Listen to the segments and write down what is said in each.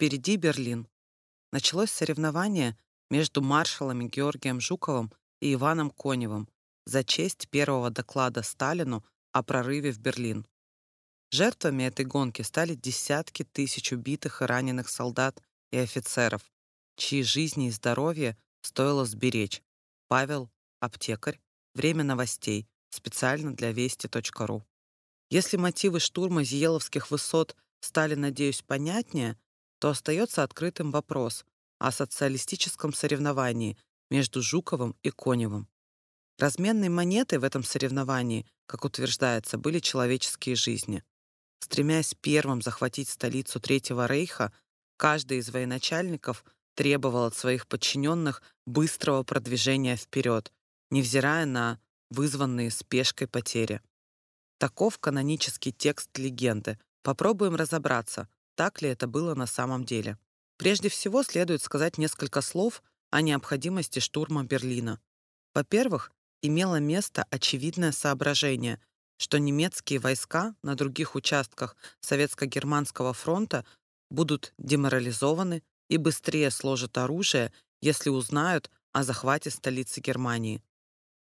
Впереди Берлин. Началось соревнование между маршалами Георгием Жуковым и Иваном Коневым за честь первого доклада Сталину о прорыве в Берлин. Жертвами этой гонки стали десятки тысяч убитых и раненых солдат и офицеров, чьи жизни и здоровье стоило сберечь. Павел, аптекарь, время новостей, специально для вести.ру. Если мотивы штурма Зиеловских высот стали, надеюсь, понятнее, то остается открытым вопрос о социалистическом соревновании между Жуковым и Коневым. Разменной монетой в этом соревновании, как утверждается, были человеческие жизни. Стремясь первым захватить столицу Третьего Рейха, каждый из военачальников требовал от своих подчиненных быстрого продвижения вперед, невзирая на вызванные спешкой потери. Таков канонический текст легенды. Попробуем разобраться, так ли это было на самом деле. Прежде всего следует сказать несколько слов о необходимости штурма Берлина. Во-первых, имело место очевидное соображение, что немецкие войска на других участках Советско-Германского фронта будут деморализованы и быстрее сложат оружие, если узнают о захвате столицы Германии.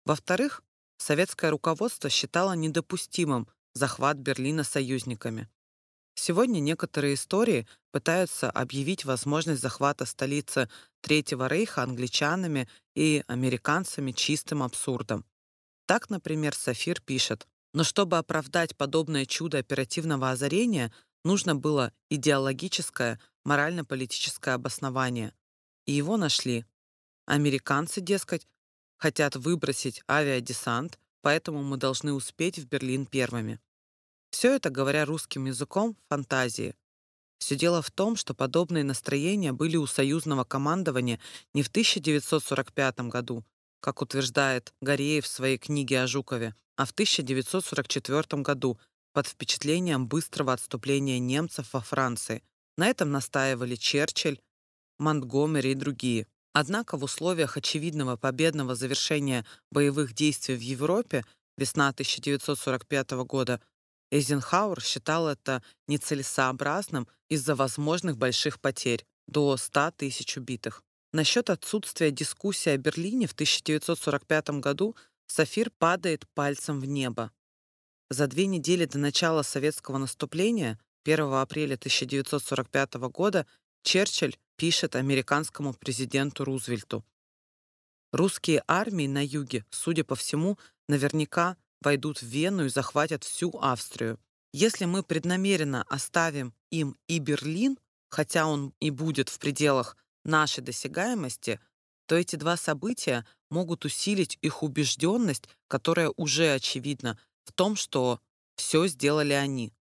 Во-вторых, советское руководство считало недопустимым захват Берлина союзниками. Сегодня некоторые истории пытаются объявить возможность захвата столицы Третьего Рейха англичанами и американцами чистым абсурдом. Так, например, Сафир пишет, «Но чтобы оправдать подобное чудо оперативного озарения, нужно было идеологическое, морально-политическое обоснование. И его нашли. Американцы, дескать, хотят выбросить авиадесант, поэтому мы должны успеть в Берлин первыми. Все это, говоря русским языком, фантазии. Все дело в том, что подобные настроения были у союзного командования не в 1945 году, как утверждает Гореев в своей книге о Жукове, а в 1944 году под впечатлением быстрого отступления немцев во Франции. На этом настаивали Черчилль, Монтгомери и другие. Однако в условиях очевидного победного завершения боевых действий в Европе весна 1945 года Эйзенхауэр считал это нецелесообразным из-за возможных больших потерь – до 100 тысяч убитых. Насчет отсутствия дискуссии о Берлине в 1945 году Сафир падает пальцем в небо. За две недели до начала советского наступления, 1 апреля 1945 года, Черчилль пишет американскому президенту Рузвельту. Русские армии на юге, судя по всему, наверняка войдут в Вену и захватят всю Австрию. Если мы преднамеренно оставим им и Берлин, хотя он и будет в пределах нашей досягаемости, то эти два события могут усилить их убежденность, которая уже очевидна в том, что все сделали они.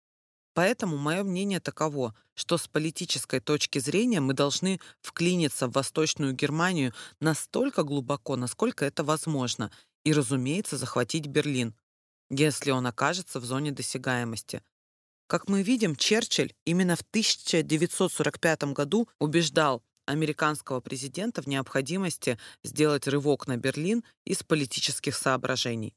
Поэтому мое мнение таково, что с политической точки зрения мы должны вклиниться в Восточную Германию настолько глубоко, насколько это возможно, и, разумеется, захватить Берлин если он окажется в зоне досягаемости. Как мы видим, Черчилль именно в 1945 году убеждал американского президента в необходимости сделать рывок на Берлин из политических соображений.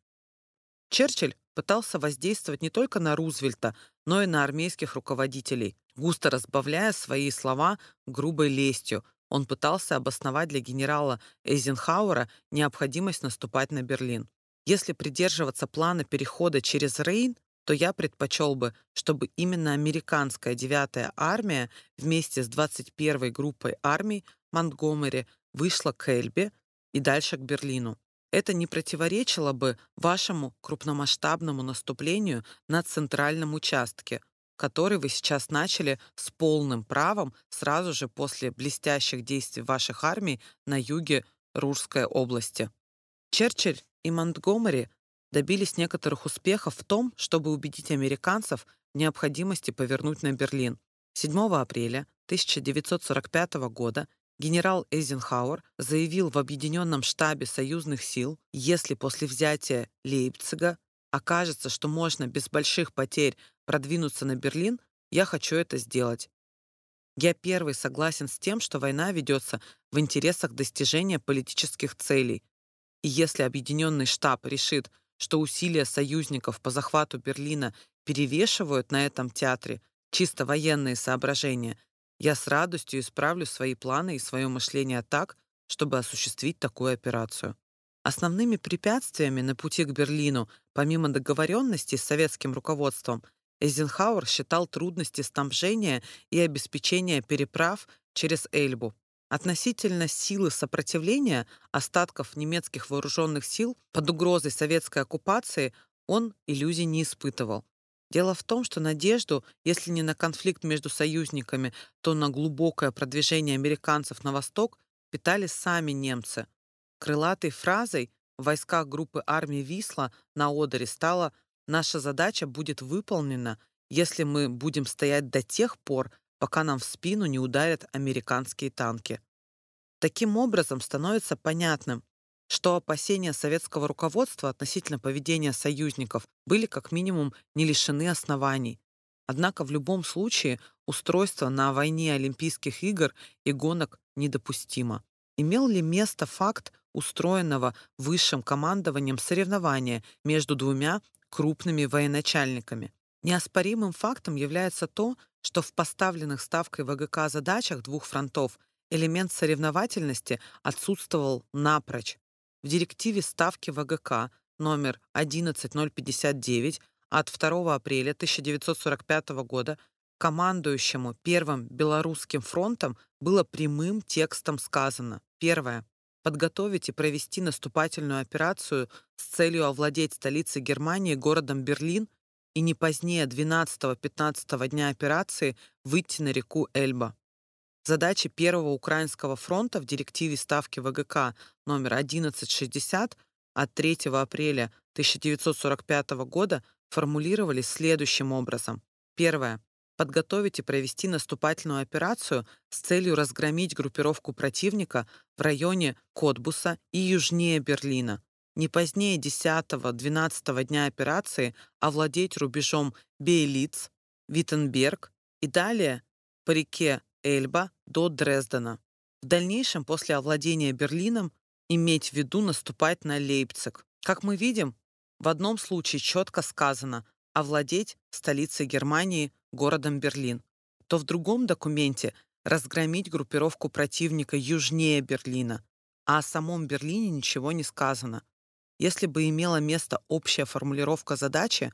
Черчилль пытался воздействовать не только на Рузвельта, но и на армейских руководителей, густо разбавляя свои слова грубой лестью. Он пытался обосновать для генерала Эйзенхауэра необходимость наступать на Берлин. Если придерживаться плана перехода через Рейн, то я предпочел бы, чтобы именно американская 9-я армия вместе с 21-й группой армий Монтгомери вышла к Эльбе и дальше к Берлину. Это не противоречило бы вашему крупномасштабному наступлению на центральном участке, который вы сейчас начали с полным правом сразу же после блестящих действий ваших армий на юге Рурской области. Черчилль и Монтгомери добились некоторых успехов в том, чтобы убедить американцев в необходимости повернуть на Берлин. 7 апреля 1945 года генерал Эйзенхауэр заявил в Объединенном штабе союзных сил, если после взятия Лейпцига окажется, что можно без больших потерь продвинуться на Берлин, я хочу это сделать. Я первый согласен с тем, что война ведется в интересах достижения политических целей, и если Объединенный штаб решит, что усилия союзников по захвату Берлина перевешивают на этом театре чисто военные соображения, Я с радостью исправлю свои планы и свое мышление так, чтобы осуществить такую операцию. Основными препятствиями на пути к Берлину, помимо договоренности с советским руководством, Эйзенхауэр считал трудности снабжения и обеспечения переправ через Эльбу. Относительно силы сопротивления остатков немецких вооруженных сил под угрозой советской оккупации он иллюзий не испытывал. Дело в том, что надежду, если не на конфликт между союзниками, то на глубокое продвижение американцев на восток питали сами немцы. Крылатой фразой в войсках группы армии «Висла» на Одере стала «Наша задача будет выполнена, если мы будем стоять до тех пор, пока нам в спину не ударят американские танки». Таким образом становится понятным, что опасения советского руководства относительно поведения союзников были как минимум не лишены оснований. Однако в любом случае устройство на войне Олимпийских игр и гонок недопустимо. Имел ли место факт устроенного высшим командованием соревнования между двумя крупными военачальниками? Неоспоримым фактом является то, что в поставленных ставкой ВГК задачах двух фронтов элемент соревновательности отсутствовал напрочь. В директиве ставки ВГК номер 11059 от 2 апреля 1945 года командующему Первым Белорусским фронтом было прямым текстом сказано. Первое. Подготовить и провести наступательную операцию с целью овладеть столицей Германии городом Берлин и не позднее 12-15 дня операции выйти на реку Эльба. Задачи Первого Украинского фронта в директиве Ставки ВГК номер 1160 от 3 апреля 1945 года формулировались следующим образом. Первое. Подготовить и провести наступательную операцию с целью разгромить группировку противника в районе Котбуса и южнее Берлина. Не позднее 10-12 дня операции овладеть рубежом Бейлиц, Виттенберг и далее по реке Эльба до Дрездена. В дальнейшем, после овладения Берлином, иметь в виду наступать на Лейпциг. Как мы видим, в одном случае четко сказано овладеть столицей Германии, городом Берлин, то в другом документе разгромить группировку противника южнее Берлина, а о самом Берлине ничего не сказано. Если бы имела место общая формулировка задачи,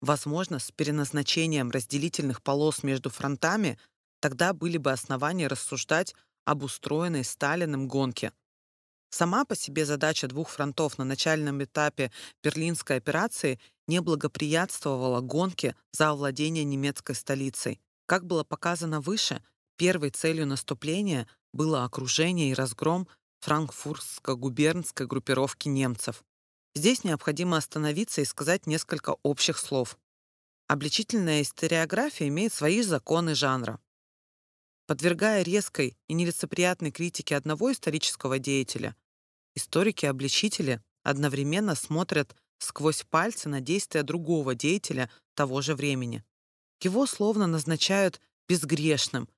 возможно, с переназначением разделительных полос между фронтами Тогда были бы основания рассуждать об устроенной Сталиным гонке. Сама по себе задача двух фронтов на начальном этапе Берлинской операции не благоприятствовала гонке за овладение немецкой столицей. Как было показано выше, первой целью наступления было окружение и разгром франкфуртско-губернской группировки немцев. Здесь необходимо остановиться и сказать несколько общих слов. Обличительная историография имеет свои законы жанра. Подвергая резкой и нелицеприятной критике одного исторического деятеля, историки-обличители одновременно смотрят сквозь пальцы на действия другого деятеля того же времени. Его словно назначают безгрешным,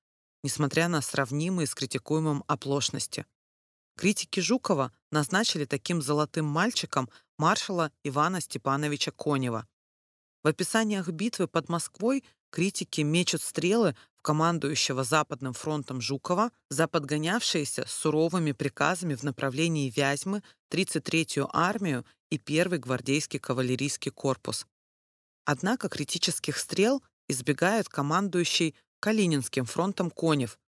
несмотря на сравнимые с критикуемым оплошности. Критики Жукова назначили таким золотым мальчиком маршала Ивана Степановича Конева. В описаниях битвы под Москвой критики мечут стрелы в командующего Западным фронтом Жукова за подгонявшиеся суровыми приказами в направлении Вязьмы 33-ю армию и 1-й гвардейский кавалерийский корпус. Однако критических стрел избегает командующий Калининским фронтом Конев,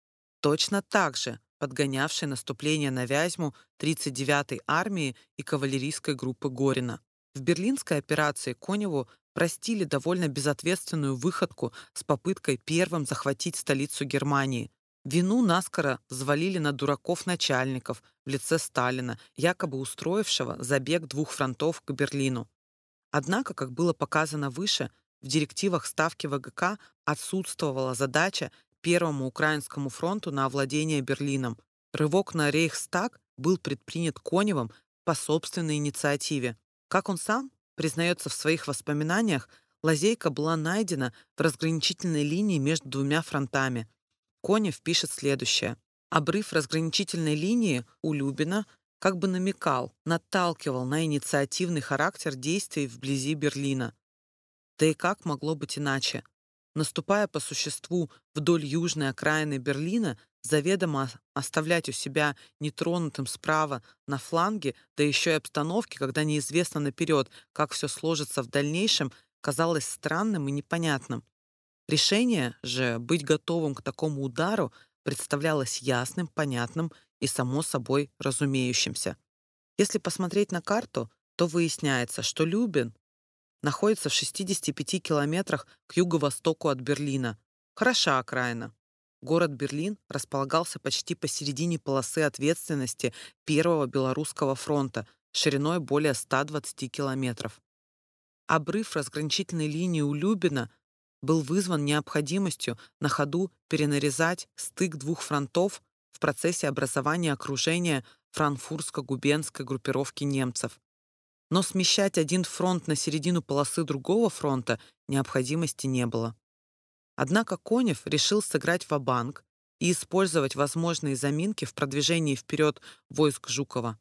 точно так же подгонявший наступление на Вязьму 39-й армии и кавалерийской группы Горина. В Берлинской операции Коневу простили довольно безответственную выходку с попыткой первым захватить столицу Германии. Вину наскоро взвалили на дураков-начальников в лице Сталина, якобы устроившего забег двух фронтов к Берлину. Однако, как было показано выше, в директивах Ставки ВГК отсутствовала задача Первому Украинскому фронту на овладение Берлином. Рывок на Рейхстаг был предпринят Коневым по собственной инициативе. Как он сам признается в своих воспоминаниях, лазейка была найдена в разграничительной линии между двумя фронтами. Конев пишет следующее. Обрыв разграничительной линии у Любина как бы намекал, наталкивал на инициативный характер действий вблизи Берлина. Да и как могло быть иначе? Наступая по существу вдоль южной окраины Берлина, заведомо оставлять у себя нетронутым справа на фланге, да еще и обстановке, когда неизвестно наперед, как все сложится в дальнейшем, казалось странным и непонятным. Решение же быть готовым к такому удару представлялось ясным, понятным и, само собой, разумеющимся. Если посмотреть на карту, то выясняется, что Любин находится в 65 километрах к юго-востоку от Берлина. Хороша окраина. Город Берлин располагался почти посередине полосы ответственности Первого Белорусского фронта шириной более 120 километров. Обрыв разграничительной линии у Любина был вызван необходимостью на ходу перенарезать стык двух фронтов в процессе образования окружения франкфуртско-губенской группировки немцев. Но смещать один фронт на середину полосы другого фронта необходимости не было. Однако Конев решил сыграть в банк и использовать возможные заминки в продвижении вперед войск Жукова.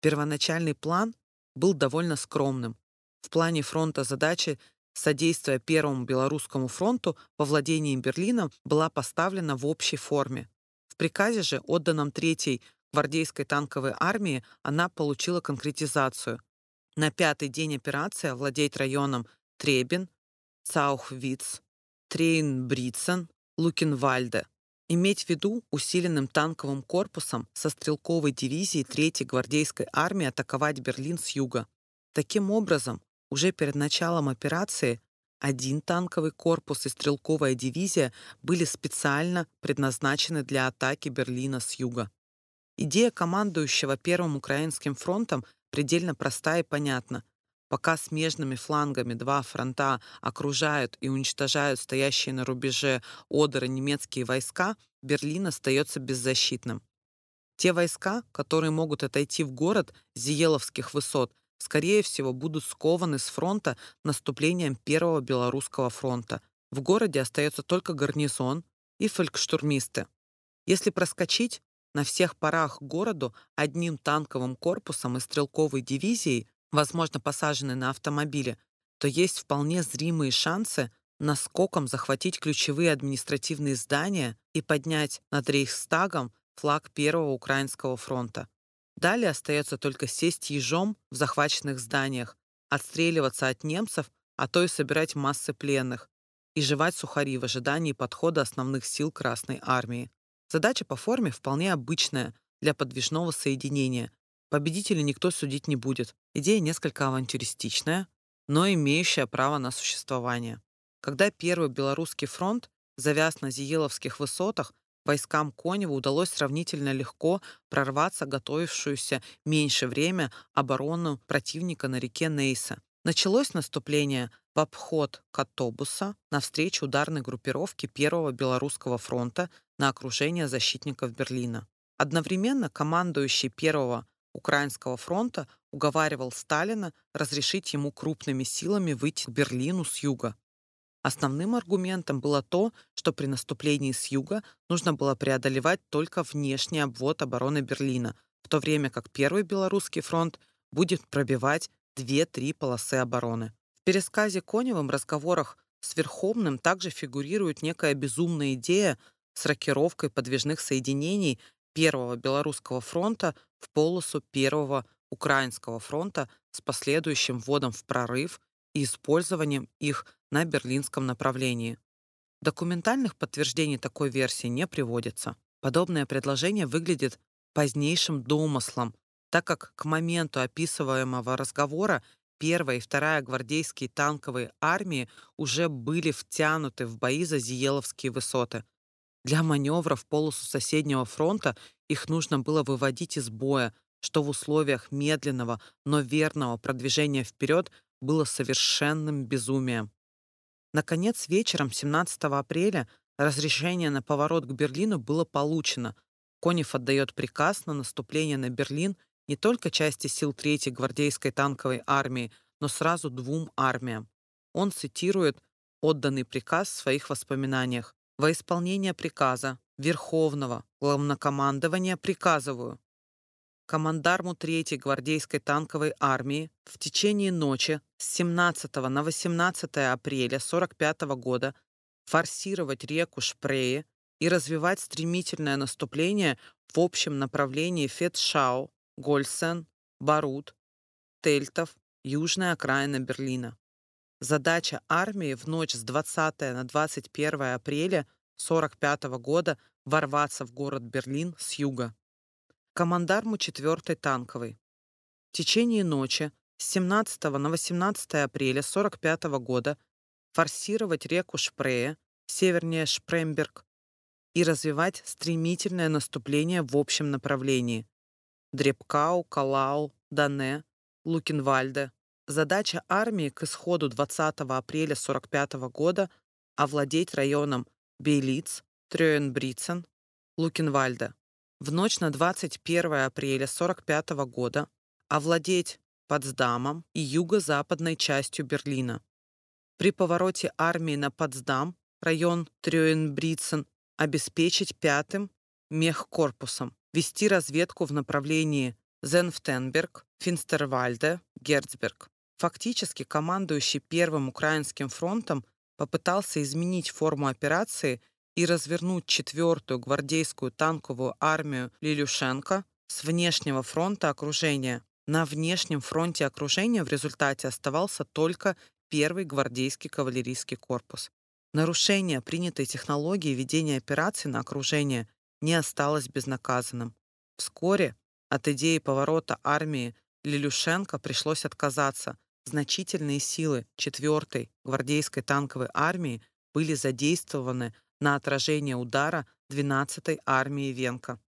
Первоначальный план был довольно скромным. В плане фронта задачи содействия Первому Белорусскому фронту во владении Берлином была поставлена в общей форме. В приказе же, отданном Третьей гвардейской танковой армии, она получила конкретизацию. На пятый день операции овладеть районом Требин, Цаухвиц, Трейнбрицен, Лукенвальде. Иметь в виду усиленным танковым корпусом со стрелковой дивизией Третьей гвардейской армии атаковать Берлин с юга. Таким образом, уже перед началом операции один танковый корпус и стрелковая дивизия были специально предназначены для атаки Берлина с юга. Идея командующего Первым Украинским фронтом предельно проста и понятна. Пока смежными флангами два фронта окружают и уничтожают стоящие на рубеже Одера немецкие войска, Берлин остается беззащитным. Те войска, которые могут отойти в город Зиеловских высот, скорее всего, будут скованы с фронта наступлением Первого Белорусского фронта. В городе остается только гарнизон и фолькштурмисты. Если проскочить на всех парах городу одним танковым корпусом и стрелковой дивизией, возможно, посаженной на автомобиле, то есть вполне зримые шансы наскоком захватить ключевые административные здания и поднять над Рейхстагом флаг Первого Украинского фронта. Далее остается только сесть ежом в захваченных зданиях, отстреливаться от немцев, а то и собирать массы пленных, и жевать сухари в ожидании подхода основных сил Красной Армии. Задача по форме вполне обычная для подвижного соединения. Победителя никто судить не будет. Идея несколько авантюристичная, но имеющая право на существование. Когда Первый Белорусский фронт завяз на Зиеловских высотах, Войскам Конева удалось сравнительно легко прорваться готовившуюся меньше время оборону противника на реке Нейса. Началось наступление в обход Катобуса навстречу ударной группировке Первого Белорусского фронта на окружение защитников Берлина. Одновременно командующий Первого Украинского фронта уговаривал Сталина разрешить ему крупными силами выйти к Берлину с юга. Основным аргументом было то, что при наступлении с юга нужно было преодолевать только внешний обвод обороны Берлина, в то время как Первый Белорусский фронт будет пробивать две-три полосы обороны. Пересказе Коневым разговорах с Верховным также фигурирует некая безумная идея с рокировкой подвижных соединений Первого Белорусского фронта в полосу Первого Украинского фронта с последующим вводом в прорыв и использованием их на берлинском направлении. Документальных подтверждений такой версии не приводится. Подобное предложение выглядит позднейшим домыслом, так как к моменту описываемого разговора первая и вторая гвардейские танковые армии уже были втянуты в бои за Зиеловские высоты. Для маневра в полосу соседнего фронта их нужно было выводить из боя, что в условиях медленного, но верного продвижения вперед было совершенным безумием. Наконец, вечером 17 апреля разрешение на поворот к Берлину было получено. Конев отдает приказ на наступление на Берлин не только части сил 3-й гвардейской танковой армии, но сразу двум армиям. Он цитирует отданный приказ в своих воспоминаниях. «Во исполнение приказа Верховного Главнокомандования приказываю командарму 3-й гвардейской танковой армии в течение ночи с 17 на 18 апреля 45 года форсировать реку Шпрее и развивать стремительное наступление в общем направлении Фетшау, Гольсен, Барут, Тельтов, южная окраина Берлина. Задача армии в ночь с 20 на 21 апреля 1945 года ворваться в город Берлин с юга. Командарму 4-й танковой. В течение ночи с 17 на 18 апреля 1945 года форсировать реку Шпрее, севернее Шпремберг, и развивать стремительное наступление в общем направлении. Дребкау, Калау, Дане, Лукинвальде. Задача армии к исходу 20 апреля 1945 года овладеть районом Бейлиц, Трёенбрицен, Лукинвальде. В ночь на 21 апреля 1945 года овладеть Потсдамом и юго-западной частью Берлина. При повороте армии на Потсдам, район Трёенбрицен, обеспечить пятым мехкорпусом, вести разведку в направлении Зенфтенберг, Финстервальде, Герцберг. Фактически командующий Первым Украинским фронтом попытался изменить форму операции и развернуть четвертую гвардейскую танковую армию Лилюшенко с внешнего фронта окружения. На внешнем фронте окружения в результате оставался только первый гвардейский кавалерийский корпус. Нарушение принятой технологии ведения операций на окружение не осталось безнаказанным. Вскоре от идеи поворота армии Лилюшенко пришлось отказаться, значительные силы 4-й гвардейской танковой армии были задействованы на отражение удара 12-й армии Венка.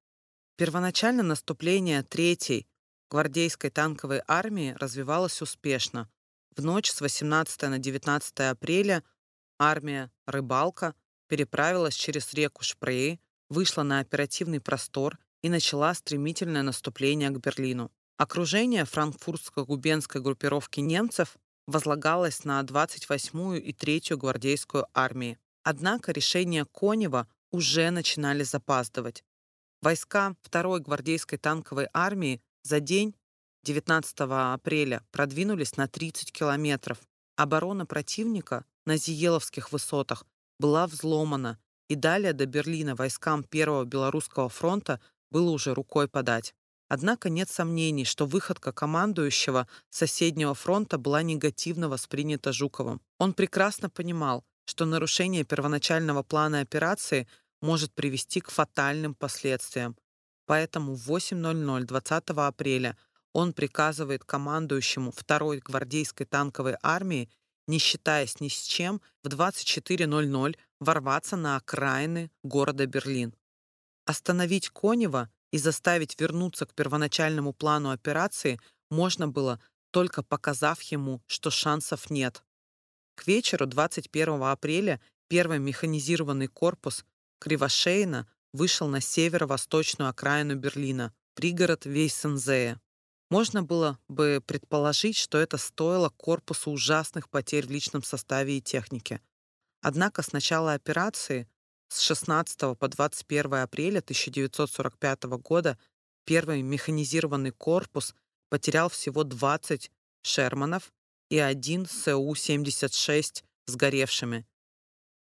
Первоначально наступление 3-й гвардейской танковой армии развивалось успешно. В ночь с 18 на 19 апреля армия «Рыбалка» переправилась через реку Шпрей, вышла на оперативный простор и начала стремительное наступление к Берлину. Окружение франкфуртско-губенской группировки немцев возлагалось на 28-ю и 3-ю гвардейскую армии. Однако решения Конева уже начинали запаздывать. Войска 2-й гвардейской танковой армии за день 19 апреля продвинулись на 30 километров. Оборона противника на Зиеловских высотах была взломана, и далее до Берлина войскам Первого Белорусского фронта было уже рукой подать. Однако нет сомнений, что выходка командующего соседнего фронта была негативно воспринята Жуковым. Он прекрасно понимал, что нарушение первоначального плана операции может привести к фатальным последствиям. Поэтому в 8.00 20 апреля он приказывает командующему 2-й гвардейской танковой армии, не считаясь ни с чем, в 24.00 ворваться на окраины города Берлин. Остановить Конева и заставить вернуться к первоначальному плану операции можно было, только показав ему, что шансов нет. К вечеру 21 апреля первый механизированный корпус Кривошейна вышел на северо-восточную окраину Берлина, пригород Вейсензея. Можно было бы предположить, что это стоило корпусу ужасных потерь в личном составе и технике. Однако с начала операции с 16 по 21 апреля 1945 года первый механизированный корпус потерял всего 20 «Шерманов» и один СУ-76 сгоревшими,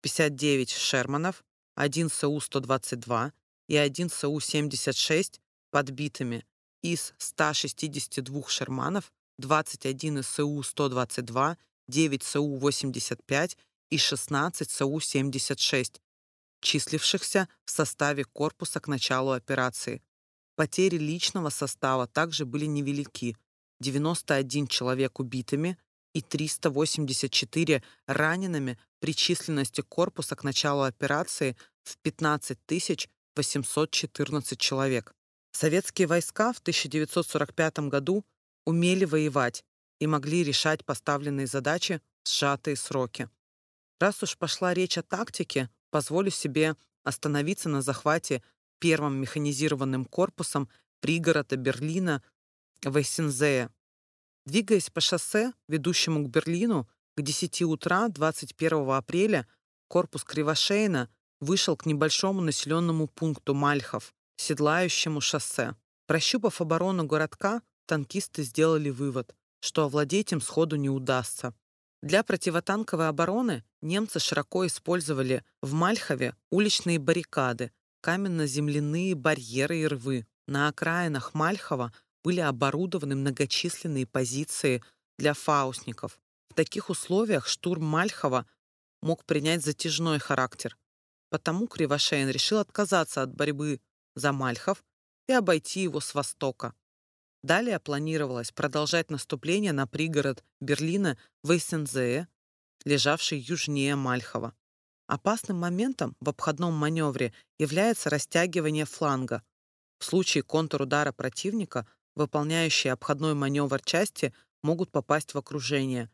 59 «Шерманов», один СУ-122 и один СУ-76 подбитыми. Из 162 «Шерманов» 21 СУ-122, 9 СУ-85 и 16 СУ-76 числившихся в составе корпуса к началу операции. Потери личного состава также были невелики — 91 человек убитыми и 384 ранеными при численности корпуса к началу операции в 15 814 человек. Советские войска в 1945 году умели воевать и могли решать поставленные задачи в сжатые сроки. Раз уж пошла речь о тактике, позволю себе остановиться на захвате первым механизированным корпусом пригорода Берлина Вейсензея. Двигаясь по шоссе, ведущему к Берлину, к 10 утра 21 апреля корпус Кривошейна вышел к небольшому населенному пункту Мальхов, седлающему шоссе. Прощупав оборону городка, танкисты сделали вывод, что овладеть им сходу не удастся. Для противотанковой обороны немцы широко использовали в Мальхове уличные баррикады, каменно-земляные барьеры и рвы. На окраинах Мальхова были оборудованы многочисленные позиции для фаустников. В таких условиях штурм Мальхова мог принять затяжной характер. Потому Кривошеин решил отказаться от борьбы за Мальхов и обойти его с востока. Далее планировалось продолжать наступление на пригород Берлина Вейсензее, лежавший южнее Мальхова. Опасным моментом в обходном маневре является растягивание фланга. В случае контрудара противника выполняющие обходной маневр части могут попасть в окружение.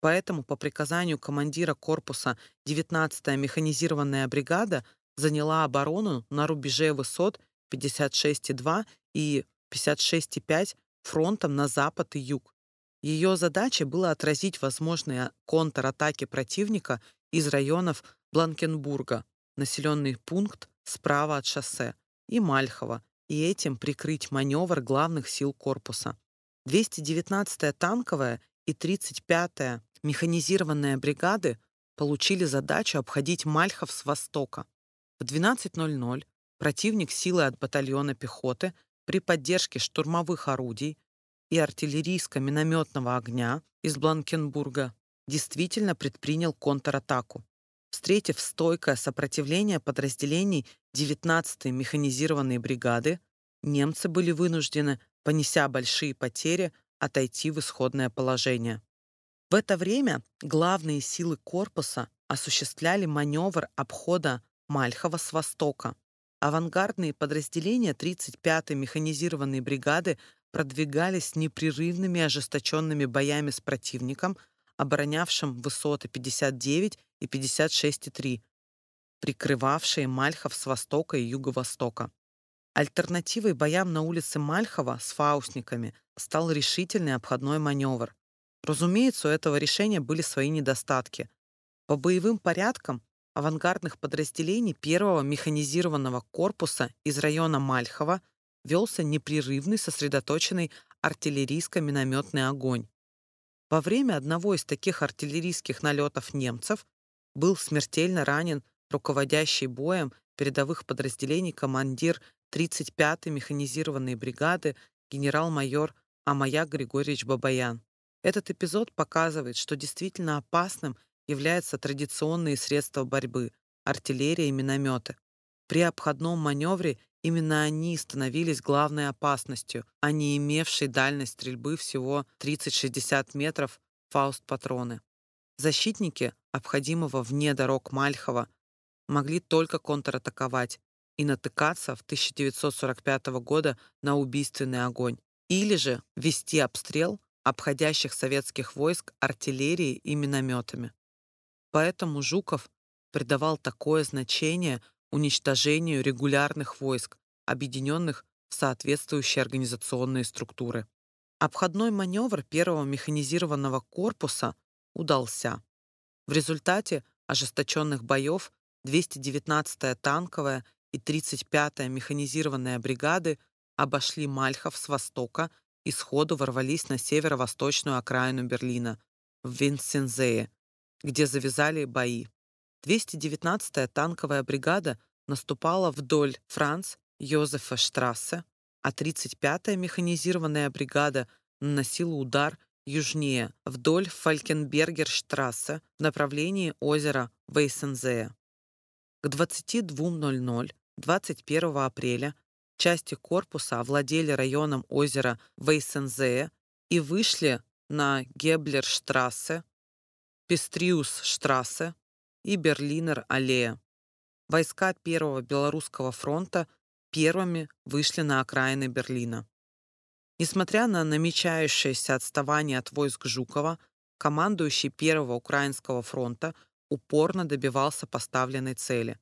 Поэтому по приказанию командира корпуса 19-я механизированная бригада заняла оборону на рубеже высот 56,2 и 56,5 фронтом на запад и юг. Ее задачей было отразить возможные контратаки противника из районов Бланкенбурга, населенный пункт справа от шоссе, и Мальхова, и этим прикрыть маневр главных сил корпуса. 219-я танковая и 35-я механизированная бригады получили задачу обходить Мальхов с востока. В 12.00 противник силы от батальона пехоты при поддержке штурмовых орудий и артиллерийско-минометного огня из Бланкенбурга действительно предпринял контратаку. Встретив стойкое сопротивление подразделений 19-й механизированной бригады, немцы были вынуждены, понеся большие потери, отойти в исходное положение. В это время главные силы корпуса осуществляли маневр обхода Мальхова с востока. Авангардные подразделения 35-й механизированной бригады продвигались непрерывными ожесточенными боями с противником, оборонявшим высоты 59 и 56,3, прикрывавшие Мальхов с востока и юго-востока. Альтернативой боям на улице Мальхова с фаустниками стал решительный обходной маневр. Разумеется, у этого решения были свои недостатки. По боевым порядкам авангардных подразделений первого механизированного корпуса из района Мальхова велся непрерывный сосредоточенный артиллерийско-минометный огонь. Во время одного из таких артиллерийских налетов немцев был смертельно ранен руководящий боем передовых подразделений командир 35-й механизированной бригады генерал-майор Амая Григорьевич Бабаян. Этот эпизод показывает, что действительно опасным являются традиционные средства борьбы — артиллерия и минометы. При обходном маневре именно они становились главной опасностью, а не имевшей дальность стрельбы всего 30-60 метров фауст-патроны. Защитники, обходимого вне дорог Мальхова, могли только контратаковать и натыкаться в 1945 года на убийственный огонь, или же вести обстрел обходящих советских войск артиллерией и минометами. Поэтому Жуков придавал такое значение уничтожению регулярных войск, объединенных в соответствующие организационные структуры. Обходной маневр первого механизированного корпуса удался. В результате ожесточенных боев 219-я танковая и 35-я механизированная бригады обошли Мальхов с востока и сходу ворвались на северо-восточную окраину Берлина, в Винсензее, где завязали бои. 219-я танковая бригада наступала вдоль Франц Йозефа Штрассе, а 35-я механизированная бригада наносила удар южнее, вдоль Фалькенбергерштрассе в направлении озера Вейсензея. К 22.00 21 апреля части корпуса овладели районом озера Вейсензея и вышли на Геблерштрассе Пестриус-штрассе и Берлинер-аллея. Войска Первого Белорусского фронта первыми вышли на окраины Берлина. Несмотря на намечающееся отставание от войск Жукова, командующий Первого Украинского фронта упорно добивался поставленной цели.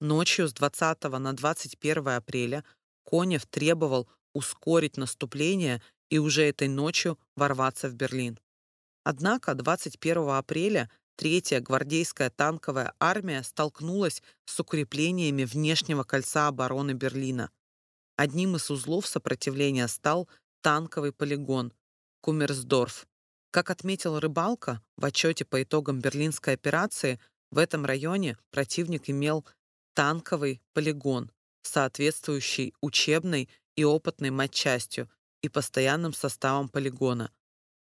Ночью с 20 на 21 апреля Конев требовал ускорить наступление и уже этой ночью ворваться в Берлин. Однако 21 апреля Третья гвардейская танковая армия столкнулась с укреплениями внешнего кольца обороны Берлина. Одним из узлов сопротивления стал танковый полигон Кумерсдорф. Как отметил Рыбалка в отчете по итогам Берлинской операции, в этом районе противник имел танковый полигон, соответствующий учебной и опытной матчастью и постоянным составом полигона.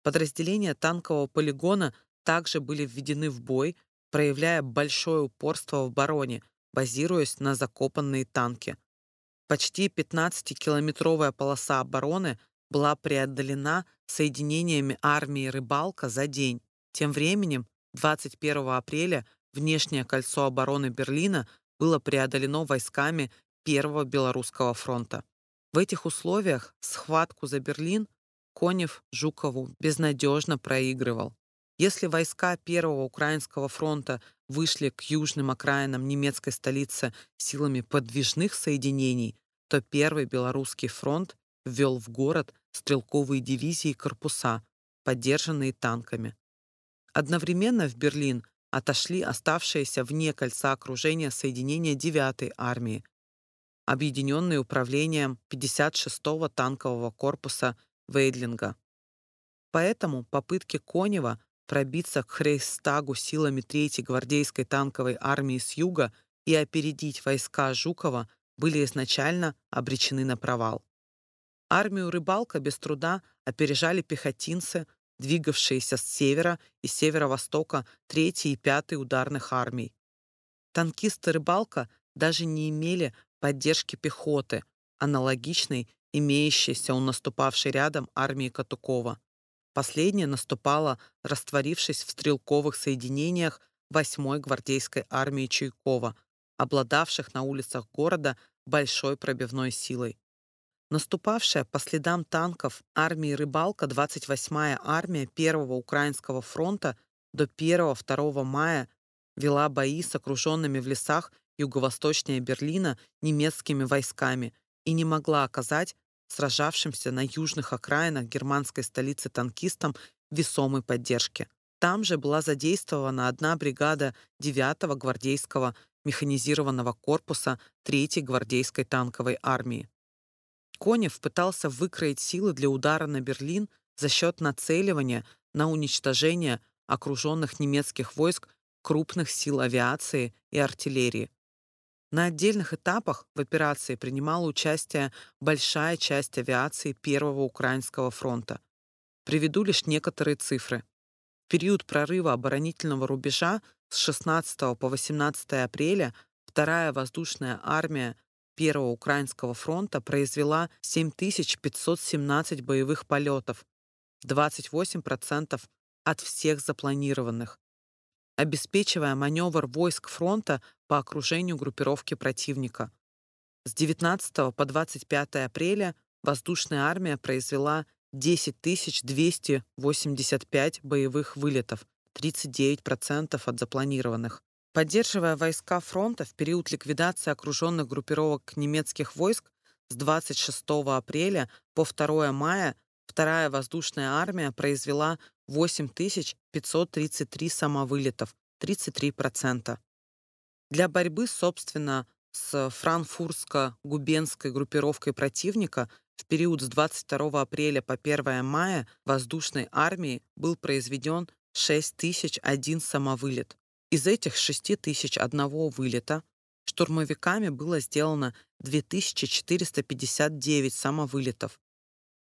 Подразделения танкового полигона также были введены в бой, проявляя большое упорство в обороне, базируясь на закопанные танки. Почти 15-километровая полоса обороны была преодолена соединениями армии «Рыбалка» за день. Тем временем, 21 апреля внешнее кольцо обороны Берлина было преодолено войсками Первого Белорусского фронта. В этих условиях схватку за Берлин Конев Жукову безнадежно проигрывал. Если войска Первого Украинского фронта вышли к южным окраинам немецкой столицы силами подвижных соединений, то Первый Белорусский фронт ввел в город стрелковые дивизии и корпуса, поддержанные танками. Одновременно в Берлин отошли оставшиеся вне кольца окружения соединения 9-й армии, объединенные управлением 56-го танкового корпуса Вейдлинга. Поэтому попытки Конева пробиться к Хрейстагу силами 3-й гвардейской танковой армии с юга и опередить войска Жукова были изначально обречены на провал. Армию Рыбалка без труда опережали пехотинцы, двигавшиеся с севера и северо-востока 3 и 5 ударных армий. Танкисты Рыбалка даже не имели поддержки пехоты, аналогичной имеющейся у наступавшей рядом армии Катукова. Последняя наступала, растворившись в стрелковых соединениях 8-й гвардейской армии Чуйкова, обладавших на улицах города большой пробивной силой. Наступавшая по следам танков армии «Рыбалка» 28-я армия Первого Украинского фронта до 1-2 мая вела бои с окруженными в лесах юго-восточнее Берлина немецкими войсками и не могла оказать сражавшимся на южных окраинах германской столицы танкистам весомой поддержки. Там же была задействована одна бригада 9-го гвардейского механизированного корпуса 3-й гвардейской танковой армии. Конев пытался выкроить силы для удара на Берлин за счет нацеливания на уничтожение окруженных немецких войск крупных сил авиации и артиллерии. На отдельных этапах в операции принимала участие большая часть авиации Первого Украинского фронта. Приведу лишь некоторые цифры. В период прорыва оборонительного рубежа с 16 по 18 апреля Вторая воздушная армия Первого Украинского фронта произвела 7517 боевых полетов, 28% от всех запланированных обеспечивая маневр войск фронта по окружению группировки противника. С 19 по 25 апреля воздушная армия произвела 10 285 боевых вылетов, 39% от запланированных. Поддерживая войска фронта в период ликвидации окруженных группировок немецких войск с 26 апреля по 2 мая Вторая воздушная армия произвела 8533 самовылетов, 33%. Для борьбы, собственно, с франкфуртско-губенской группировкой противника в период с 22 апреля по 1 мая воздушной армии был произведен 6001 самовылет. Из этих 6001 вылета штурмовиками было сделано 2459 самовылетов,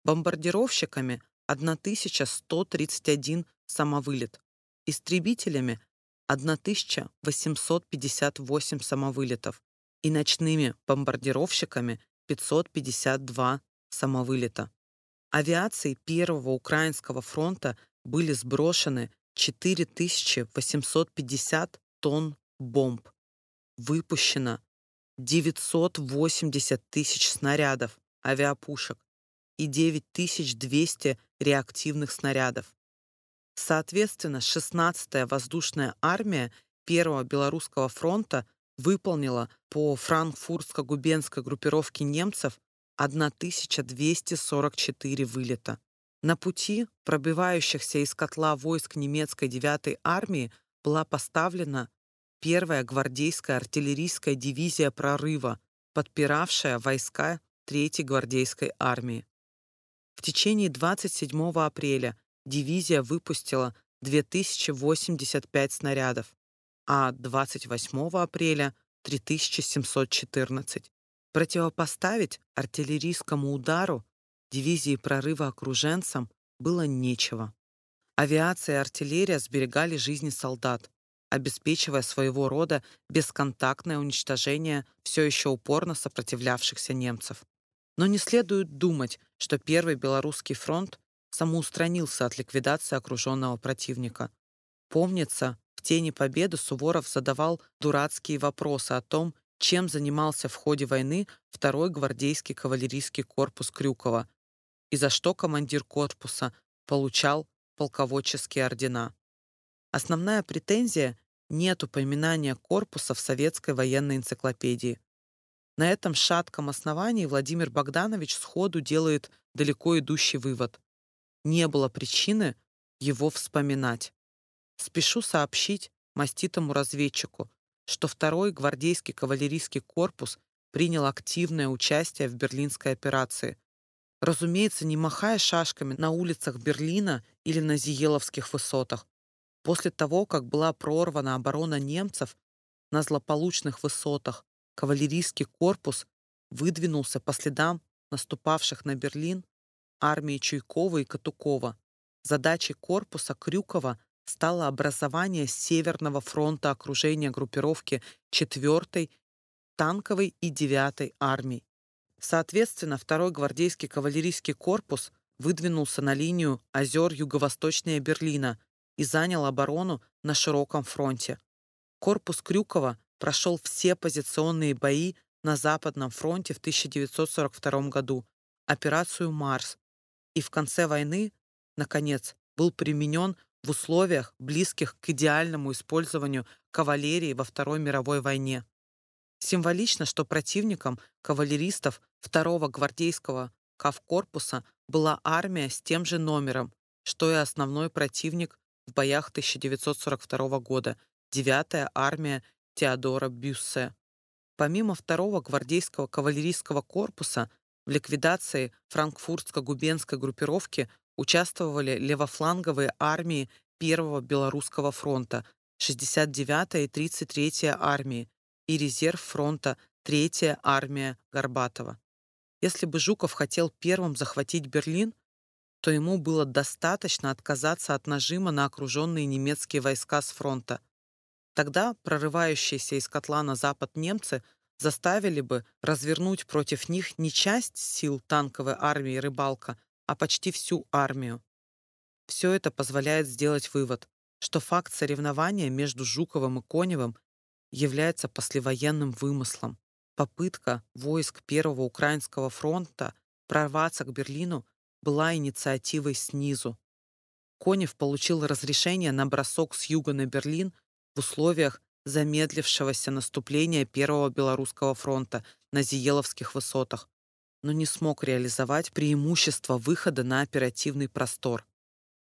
бомбардировщиками 1131 самовылет, истребителями 1858 самовылетов и ночными бомбардировщиками 552 самовылета. Авиацией Первого Украинского фронта были сброшены 4850 тонн бомб. Выпущено 980 тысяч снарядов, авиапушек, и 9200 реактивных снарядов. Соответственно, 16-я воздушная армия Первого Белорусского фронта выполнила по франкфуртско-губенской группировке немцев 1244 вылета. На пути пробивающихся из котла войск немецкой 9-й армии была поставлена первая гвардейская артиллерийская дивизия прорыва, подпиравшая войска 3-й гвардейской армии. В течение 27 апреля дивизия выпустила 2085 снарядов, а 28 апреля — 3714. Противопоставить артиллерийскому удару дивизии прорыва окруженцам было нечего. Авиация и артиллерия сберегали жизни солдат, обеспечивая своего рода бесконтактное уничтожение все еще упорно сопротивлявшихся немцев. Но не следует думать, что Первый Белорусский фронт самоустранился от ликвидации окруженного противника. Помнится, в тени победы Суворов задавал дурацкие вопросы о том, чем занимался в ходе войны второй гвардейский кавалерийский корпус Крюкова и за что командир корпуса получал полководческие ордена. Основная претензия — нет упоминания корпуса в советской военной энциклопедии. На этом шатком основании Владимир Богданович сходу делает далеко идущий вывод. Не было причины его вспоминать. Спешу сообщить маститому разведчику, что второй гвардейский кавалерийский корпус принял активное участие в берлинской операции. Разумеется, не махая шашками на улицах Берлина или на Зиеловских высотах. После того, как была прорвана оборона немцев на злополучных высотах, кавалерийский корпус выдвинулся по следам наступавших на Берлин армии Чуйкова и Катукова. Задачей корпуса Крюкова стало образование Северного фронта окружения группировки 4-й танковой и 9-й армий. Соответственно, второй гвардейский кавалерийский корпус выдвинулся на линию озер юго-восточнее Берлина и занял оборону на широком фронте. Корпус Крюкова прошел все позиционные бои на Западном фронте в 1942 году, операцию «Марс», и в конце войны, наконец, был применен в условиях, близких к идеальному использованию кавалерии во Второй мировой войне. Символично, что противником кавалеристов второго гвардейского кавкорпуса была армия с тем же номером, что и основной противник в боях 1942 года, 9-я армия Теодора Бюссе. Помимо второго гвардейского кавалерийского корпуса в ликвидации франкфуртско-губенской группировки участвовали левофланговые армии Первого Белорусского фронта, 69-я и 33-я армии и резерв фронта 3-я армия Горбатова. Если бы Жуков хотел первым захватить Берлин, то ему было достаточно отказаться от нажима на окруженные немецкие войска с фронта – Тогда прорывающиеся из котла на запад немцы заставили бы развернуть против них не часть сил танковой армии «Рыбалка», а почти всю армию. Все это позволяет сделать вывод, что факт соревнования между Жуковым и Коневым является послевоенным вымыслом. Попытка войск Первого Украинского фронта прорваться к Берлину была инициативой снизу. Конев получил разрешение на бросок с юга на Берлин в условиях замедлившегося наступления Первого Белорусского фронта на Зиеловских высотах, но не смог реализовать преимущество выхода на оперативный простор.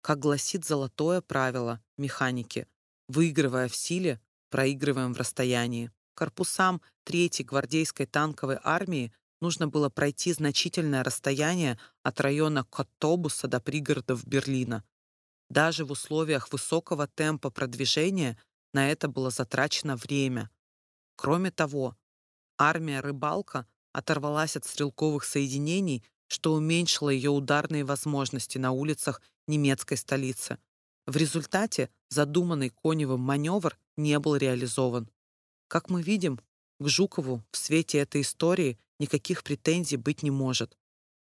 Как гласит золотое правило механики, выигрывая в силе, проигрываем в расстоянии. Корпусам Третьей гвардейской танковой армии нужно было пройти значительное расстояние от района Коттобуса до пригородов Берлина. Даже в условиях высокого темпа продвижения на это было затрачено время. Кроме того, армия «Рыбалка» оторвалась от стрелковых соединений, что уменьшило ее ударные возможности на улицах немецкой столицы. В результате задуманный Коневым маневр не был реализован. Как мы видим, к Жукову в свете этой истории никаких претензий быть не может.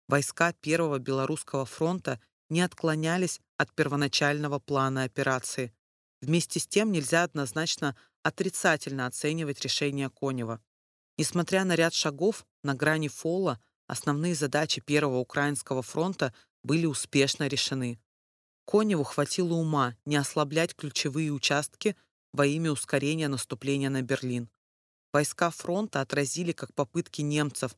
Войска Первого Белорусского фронта не отклонялись от первоначального плана операции, Вместе с тем нельзя однозначно отрицательно оценивать решение Конева. Несмотря на ряд шагов на грани фола, основные задачи Первого Украинского фронта были успешно решены. Коневу хватило ума не ослаблять ключевые участки во имя ускорения наступления на Берлин. Войска фронта отразили как попытки немцев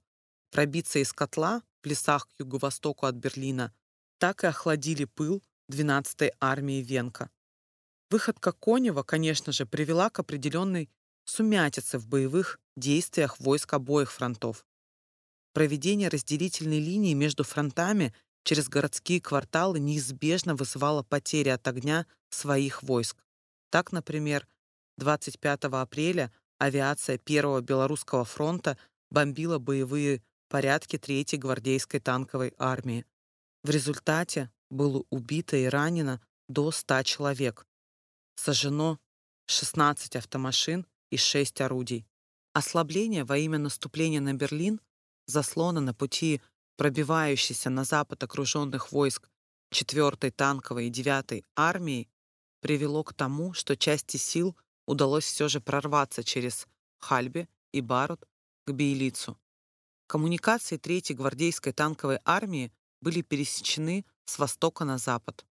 пробиться из котла в лесах к юго-востоку от Берлина, так и охладили пыл 12-й армии Венка. Выходка Конева, конечно же, привела к определенной сумятице в боевых действиях войск обоих фронтов. Проведение разделительной линии между фронтами через городские кварталы неизбежно вызывала потери от огня своих войск. Так, например, 25 апреля авиация Первого Белорусского фронта бомбила боевые порядки Третьей гвардейской танковой армии. В результате было убито и ранено до 100 человек. Сожжено 16 автомашин и 6 орудий. Ослабление во имя наступления на Берлин, заслона на пути пробивающейся на запад окруженных войск 4-й танковой и 9-й армии, привело к тому, что части сил удалось все же прорваться через Хальбе и Барут к Бейлицу. Коммуникации 3-й гвардейской танковой армии были пересечены с востока на запад.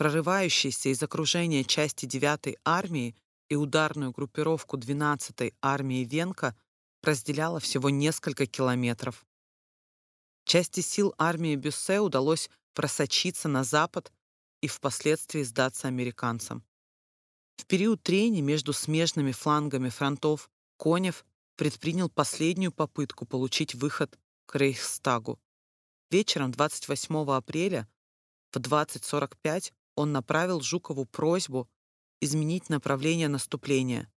Прорывающиеся из окружения части 9-й армии и ударную группировку 12-й армии Венка разделяло всего несколько километров. Части сил армии Бюссе удалось просочиться на запад и впоследствии сдаться американцам. В период трения между смежными флангами фронтов Конев предпринял последнюю попытку получить выход к Рейхстагу. Вечером 28 апреля в 20.45 он направил Жукову просьбу изменить направление наступления.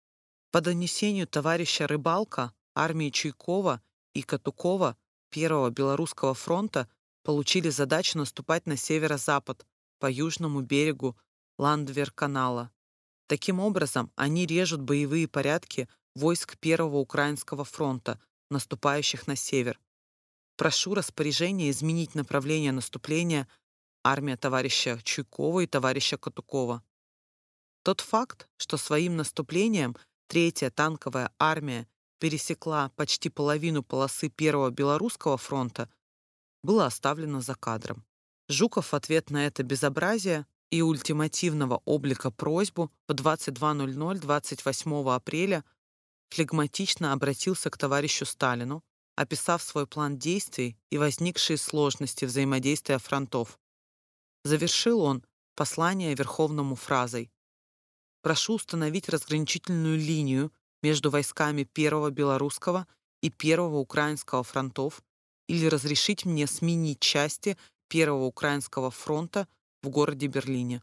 По донесению товарища Рыбалка, армии Чуйкова и Катукова Первого Белорусского фронта получили задачу наступать на северо-запад по южному берегу Ландвер-канала. Таким образом, они режут боевые порядки войск Первого Украинского фронта, наступающих на север. Прошу распоряжение изменить направление наступления армия товарища Чуйкова и товарища Катукова. Тот факт, что своим наступлением Третья танковая армия пересекла почти половину полосы Первого Белорусского фронта, было оставлено за кадром. Жуков в ответ на это безобразие и ультимативного облика просьбу в 22.00 28 апреля флегматично обратился к товарищу Сталину, описав свой план действий и возникшие сложности взаимодействия фронтов. Завершил он послание Верховному фразой «Прошу установить разграничительную линию между войсками Первого Белорусского и Первого Украинского фронтов или разрешить мне сменить части Первого Украинского фронта в городе Берлине.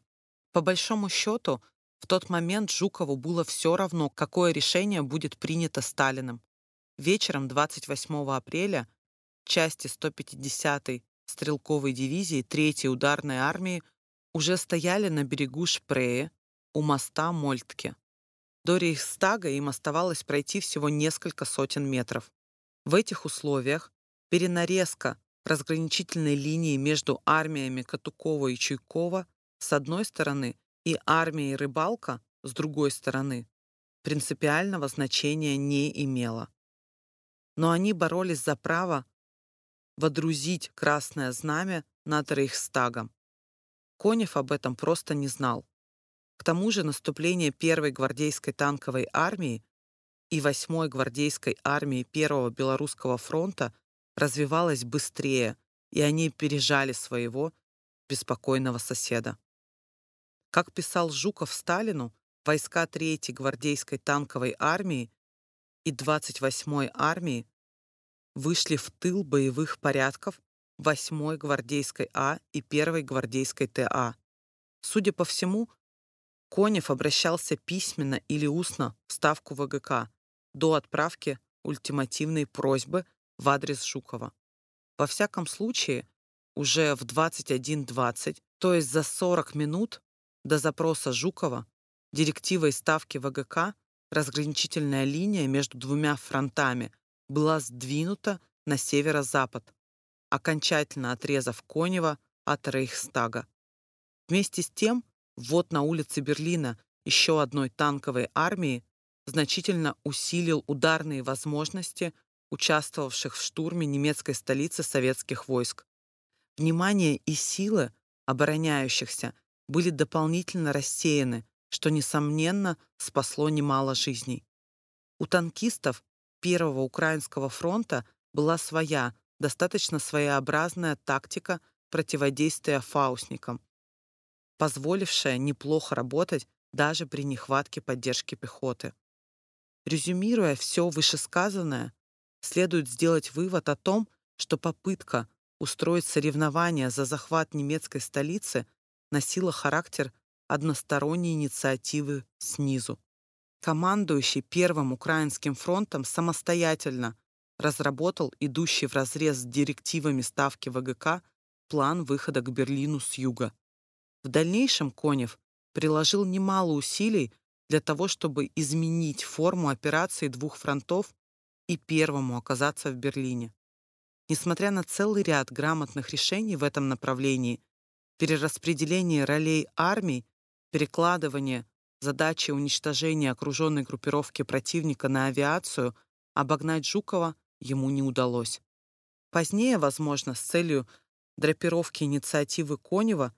По большому счету, в тот момент Жукову было все равно, какое решение будет принято Сталиным. Вечером 28 апреля части 150-й стрелковой дивизии 3-й ударной армии уже стояли на берегу Шпрее у моста Мольтке. До Рейхстага им оставалось пройти всего несколько сотен метров. В этих условиях перенарезка разграничительной линии между армиями Катукова и Чуйкова с одной стороны и армией Рыбалка с другой стороны принципиального значения не имела. Но они боролись за право водрузить красное знамя над Рейхстагом. Конев об этом просто не знал. К тому же наступление первой гвардейской танковой армии и восьмой гвардейской армии Первого Белорусского фронта развивалось быстрее, и они пережали своего беспокойного соседа. Как писал Жуков Сталину, войска 3-й гвардейской танковой армии и 28-й армии вышли в тыл боевых порядков 8-й гвардейской А и 1-й гвардейской ТА. Судя по всему, Конев обращался письменно или устно в Ставку ВГК до отправки ультимативной просьбы в адрес Жукова. Во всяком случае, уже в 21.20, то есть за 40 минут до запроса Жукова, директивой Ставки ВГК разграничительная линия между двумя фронтами была сдвинута на северо-запад, окончательно отрезав Конева от Рейхстага. Вместе с тем ввод на улице Берлина еще одной танковой армии значительно усилил ударные возможности участвовавших в штурме немецкой столицы советских войск. Внимание и силы обороняющихся были дополнительно рассеяны, что, несомненно, спасло немало жизней. У танкистов Первого Украинского фронта была своя, достаточно своеобразная тактика противодействия фаустникам, позволившая неплохо работать даже при нехватке поддержки пехоты. Резюмируя все вышесказанное, следует сделать вывод о том, что попытка устроить соревнования за захват немецкой столицы носило характер односторонней инициативы снизу. Командующий Первым Украинским фронтом самостоятельно разработал идущий вразрез с директивами Ставки ВГК план выхода к Берлину с юга. В дальнейшем Конев приложил немало усилий для того, чтобы изменить форму операции двух фронтов и первому оказаться в Берлине. Несмотря на целый ряд грамотных решений в этом направлении, перераспределение ролей армий, перекладывание задачи уничтожения окруженной группировки противника на авиацию, обогнать Жукова ему не удалось. Позднее, возможно, с целью драпировки инициативы Конева,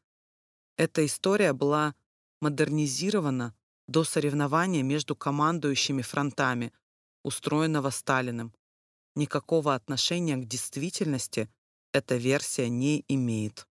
эта история была модернизирована до соревнования между командующими фронтами, устроенного Сталиным. Никакого отношения к действительности эта версия не имеет.